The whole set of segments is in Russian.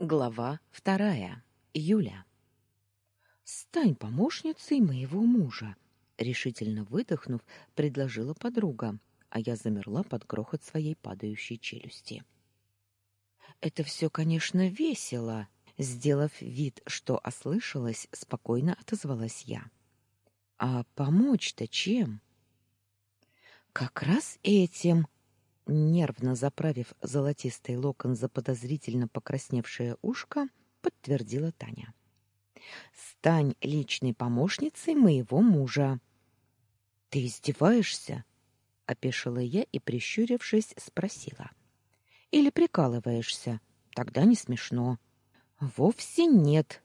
Глава вторая. Юля. «Стань помощницей моего мужа», — решительно выдохнув, предложила подруга, а я замерла под грохот своей падающей челюсти. «Это все, конечно, весело», — сделав вид, что ослышалась, спокойно отозвалась я. «А помочь-то чем?» «Как раз этим», нервно заправив золотистый локон за подозрительно покрасневшее ушко, подтвердила Таня. Стань личной помощницей моего мужа. Ты издеваешься? опешила я и прищурившись спросила. Или прикалываешься? Тогда не смешно. Вовсе нет,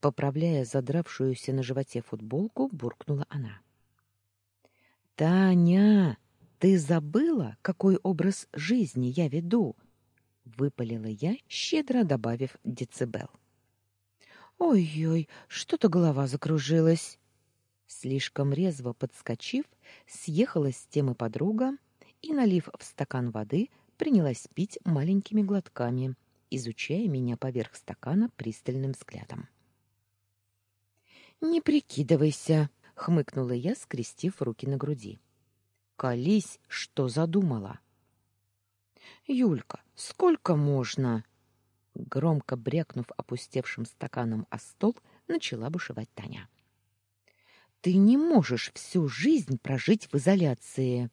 поправляя задравшуюся на животе футболку, буркнула она. Таня, ты забыла, какой образ жизни я веду? выпалила я, щедро добавив децибел. Ой-ой, что-то голова закружилась. Слишком резво подскочив, съехала с темы подруга и, налив в стакан воды, принялась пить маленькими глотками, изучая меня поверх стакана пристальным взглядом. Не прикидывайся, хмыкнула я, скрестив руки на груди. Колись, что задумала. Юлька, сколько можно? Громко брякнув опустевшим стаканом о стол, начала бушевать Таня. Ты не можешь всю жизнь прожить в изоляции.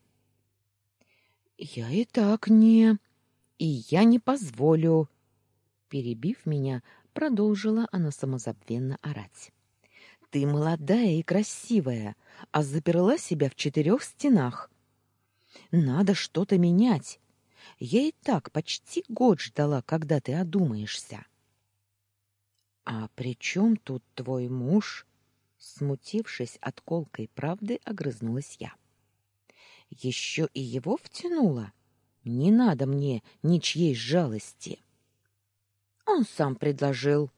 Я и так не, и я не позволю, перебив меня, продолжила она самозабвенно орать. Ты молодая и красивая, а заперла себя в четырех стенах. Надо что-то менять. Я и так почти год ждала, когда ты одумаешься. А при чем тут твой муж? Смутившись от колкой правды, огрызнулась я. Еще и его втянула. Не надо мне ничьей жалости. Он сам предложил.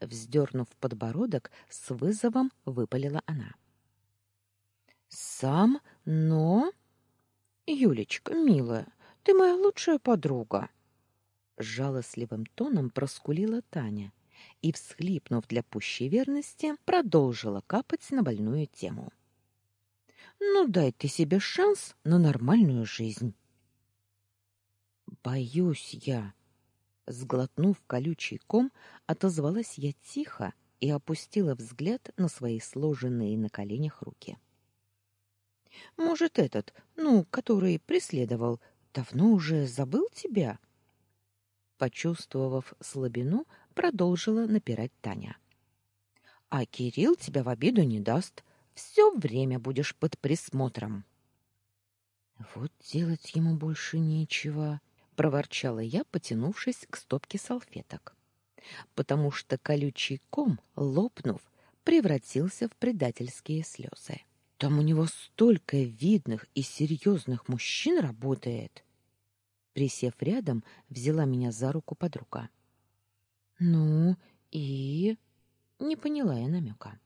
Вздернув подбородок, с вызовом выпалила она. Сам, но... Юлечка, милая, ты моя лучшая подруга. Жалостливым тоном проскулила Таня и, всхлипнув для пущей верности, продолжила капать на больную тему. Ну дай ты себе шанс на нормальную жизнь. Боюсь я, сглотнув колючий ком, отозвалась я тихо и опустила взгляд на свои сложенные на коленях руки. Может, этот, ну, который преследовал, давно уже забыл тебя? Почувствовав слабину, продолжила напирать Таня. А Кирилл тебя в обиду не даст. Все время будешь под присмотром. Вот делать ему больше нечего, проворчала я, потянувшись к стопке салфеток. Потому что колючий ком, лопнув, превратился в предательские слезы. Там у него столько видных и серьезных мужчин работает. Присев рядом, взяла меня за руку подруга. Ну, и не поняла я намека.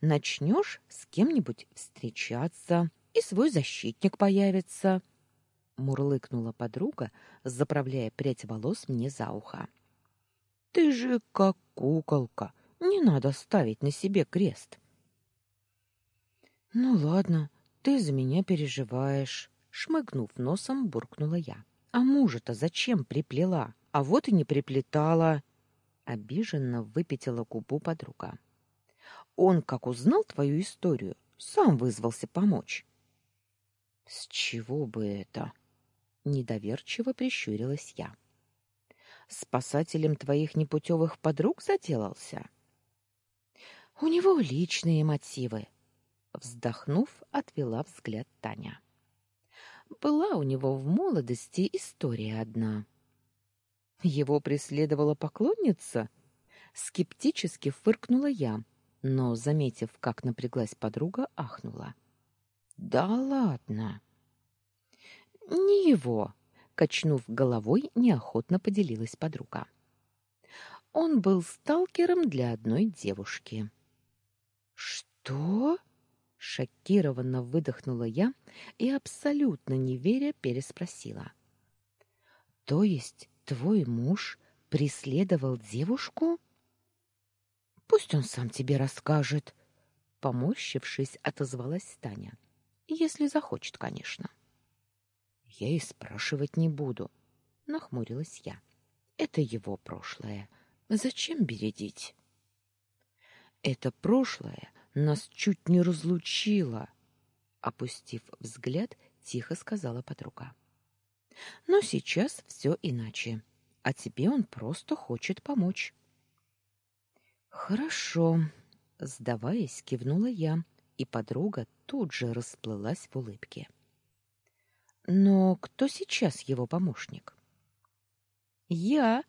Начнешь с кем-нибудь встречаться, и свой защитник появится, мурлыкнула подруга, заправляя прядь волос мне за ухо. Ты же как куколка, не надо ставить на себе крест. Ну ладно, ты за меня переживаешь, шмыгнув носом, буркнула я. А мужа-то зачем приплела? А вот и не приплетала, обиженно выпятила губу подруга. Он, как узнал твою историю, сам вызвался помочь. С чего бы это? недоверчиво прищурилась я. Спасателем твоих непутевых подруг заделался? У него личные мотивы, Вздохнув, отвела взгляд Таня. Была у него в молодости история одна. Его преследовала поклонница? Скептически фыркнула я, но, заметив, как напряглась подруга, ахнула. Да ладно. Не его, качнув головой, неохотно поделилась подруга. Он был сталкером для одной девушки. Что? Шокированно выдохнула я и абсолютно не веря переспросила. То есть твой муж Преследовал девушку? Пусть он сам тебе расскажет, поморщившись, отозвалась Таня. Если захочет, конечно. Я и спрашивать не буду, нахмурилась я. Это его прошлое. Зачем бередить? Это прошлое нас чуть не разлучило, опустив взгляд, тихо сказала подруга. Но сейчас все иначе. А тебе он просто хочет помочь. Хорошо, сдаваясь, кивнула я, и подруга тут же расплылась в улыбке. Но кто сейчас его помощник? Я,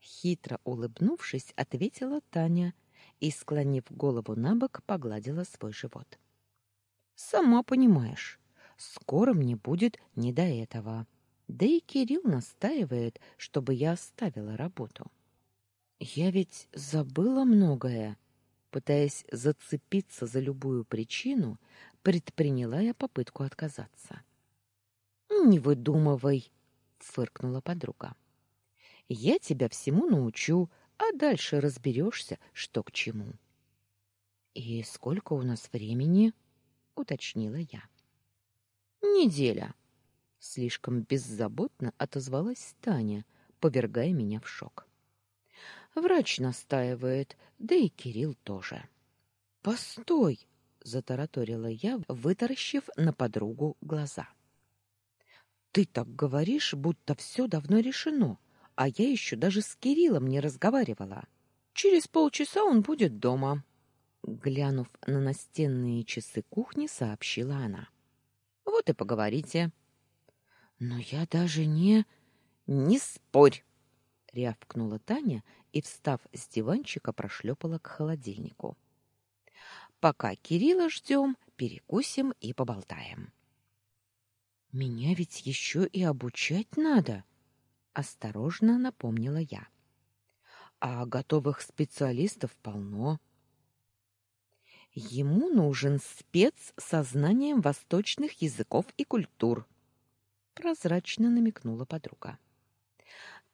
хитро улыбнувшись, ответила Таня и, склонив голову набок, погладила свой живот. Сама понимаешь, скоро мне будет не до этого. Да и Кирилл настаивает, чтобы я оставила работу. Я ведь забыла многое. Пытаясь зацепиться за любую причину, предприняла я попытку отказаться. Не выдумывай, фыркнула подруга. Я тебя всему научу, а дальше разберешься, что к чему. И сколько у нас времени? уточнила я. Неделя. Слишком беззаботно отозвалась Таня, повергая меня в шок. Врач настаивает, да и Кирилл тоже. Постой, затараторила я, вытаращив на подругу глаза. Ты так говоришь, будто все давно решено, а я еще даже с Кириллом не разговаривала. Через полчаса он будет дома. Глянув на настенные часы кухни, сообщила она. Вот и поговорите. Но я даже не не спорь, рявкнула Таня и, встав с диванчика, прошлепала к холодильнику. Пока Кирилла ждем, перекусим и поболтаем. Меня ведь еще и обучать надо, осторожно напомнила я. А готовых специалистов полно. Ему нужен спец со знанием восточных языков и культур, прозрачно намекнула подруга.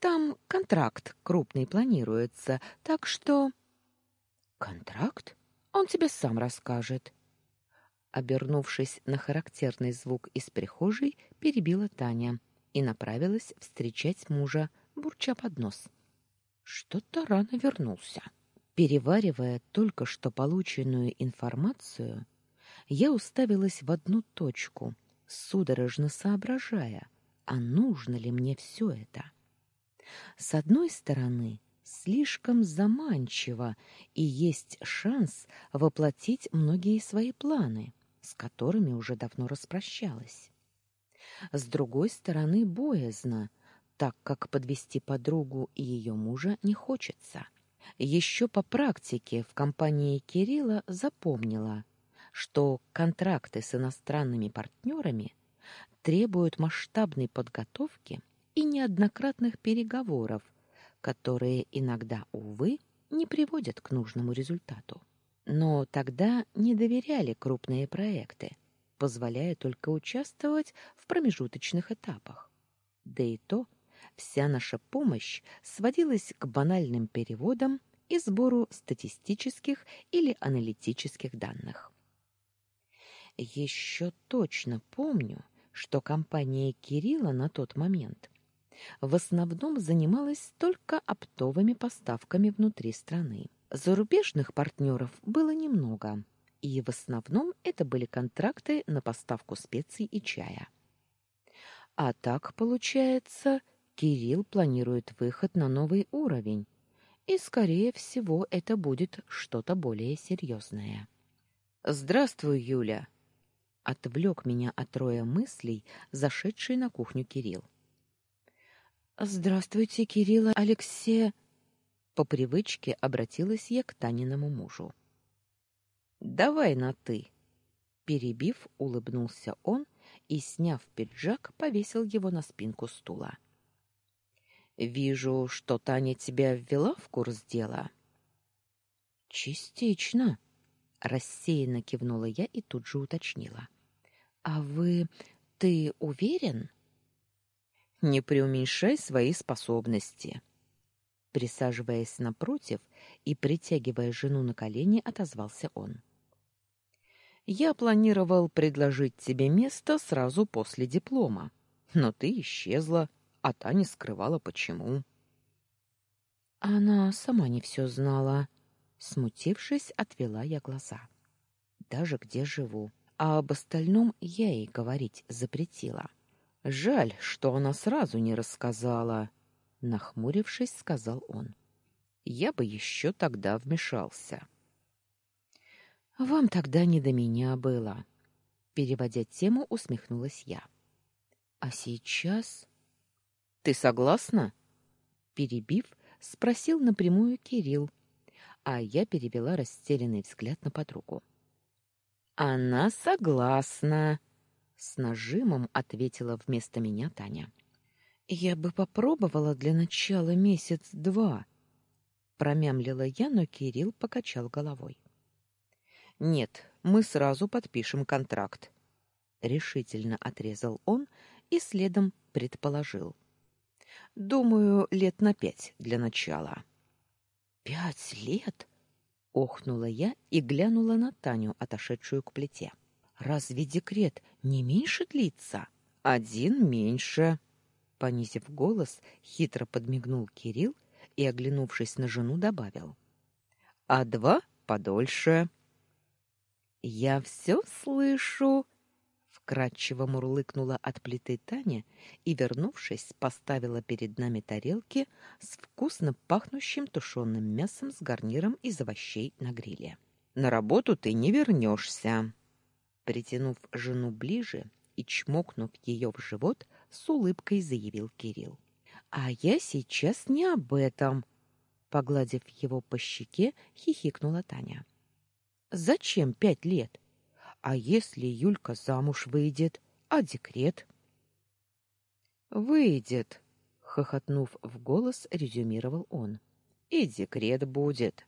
Там контракт крупный планируется, так что Контракт? Он тебе сам расскажет. Обернувшись на характерный звук из прихожей, перебила Таня и направилась встречать мужа, бурча под нос. Что-то рано вернулся. Переваривая только что полученную информацию, я уставилась в одну точку, судорожно соображая, а нужно ли мне все это. С одной стороны, слишком заманчиво, и есть шанс воплотить многие свои планы, с которыми уже давно распрощалась. С другой стороны, боязно, так как подвести подругу и ее мужа не хочется. Еще по практике в компании Кирилла запомнила, что контракты с иностранными партнерами требуют масштабной подготовки и неоднократных переговоров, которые иногда, увы, не приводят к нужному результату. Но тогда не доверяли крупные проекты, позволяя только участвовать в промежуточных этапах. Да и то вся наша помощь сводилась к банальным переводам и сбору статистических или аналитических данных. Еще точно помню, что компания Кирилла на тот момент в основном занималась только оптовыми поставками внутри страны. Зарубежных партнеров было немного, и в основном это были контракты на поставку специй и чая. А так получается, Кирилл планирует выход на новый уровень, и скорее всего это будет что-то более серьезное. Здравствуй, Юля. Отвлек меня от роя мыслей, зашедший на кухню Кирилл. Здравствуйте, Кирилл Алексей. По привычке обратилась я к Таниному мужу. Давай на ты. Перебив, улыбнулся он и, сняв пиджак, повесил его на спинку стула. Вижу, что Таня тебя ввела в курс дела. Частично, рассеянно кивнула я и тут же уточнила. А вы ты уверен? Не преуменьшай свои способности. Присаживаясь напротив и притягивая жену на колени, отозвался он. Я планировал предложить тебе место сразу после диплома, но ты исчезла, а та не скрывала почему. Она сама не все знала. Смутившись, отвела я глаза. Даже где живу. А об остальном я ей говорить запретила. Жаль, что она сразу не рассказала, нахмурившись, сказал он. Я бы еще тогда вмешался. Вам тогда не до меня было, переводя тему, усмехнулась я. А сейчас ты согласна? Перебив, спросил напрямую Кирилл, а я перевела растерянный взгляд на подругу. Она согласна, с нажимом ответила вместо меня Таня. Я бы попробовала для начала месяц-два, промямлила я, но Кирилл покачал головой. Нет, мы сразу подпишем контракт, решительно отрезал он и следом предположил: Думаю, лет на пять для начала. Пять лет? охнула я и глянула на Таню, отошедшую к плите. Разве декрет не меньше длится? Один меньше, понизив голос, хитро подмигнул Кирилл и, оглянувшись на жену, добавил: а два подольше. Я все слышу, вкрадчиво мурлыкнула от плиты Таня и, вернувшись, поставила перед нами тарелки с вкусно пахнущим тушеным мясом с гарниром из овощей на гриле. На работу ты не вернешься!» Притянув жену ближе и чмокнув ее в живот, с улыбкой заявил Кирилл. «А я сейчас не об этом!» Погладив его по щеке, хихикнула Таня. «Зачем пять лет? А если Юлька замуж выйдет, а декрет? Выйдет, хохотнув в голос, резюмировал он. И декрет будет.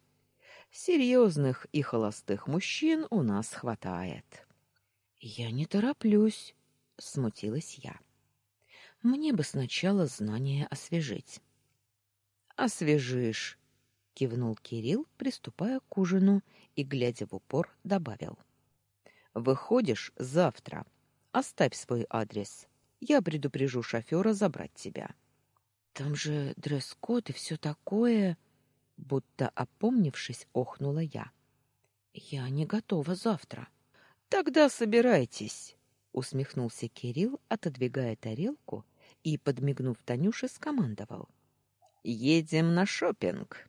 Серьезных и холостых мужчин у нас хватает. Я не тороплюсь, смутилась я. Мне бы сначала знания освежить. Освежишь, кивнул Кирилл, приступая к ужину и глядя в упор, добавил: Выходишь завтра. Оставь свой адрес. Я предупрежу шофера забрать тебя. Там же дресс-код и все такое, будто опомнившись, охнула я. Я не готова завтра. Тогда собирайтесь, усмехнулся Кирилл, отодвигая тарелку и подмигнув Танюше, скомандовал: "Едем на шопинг.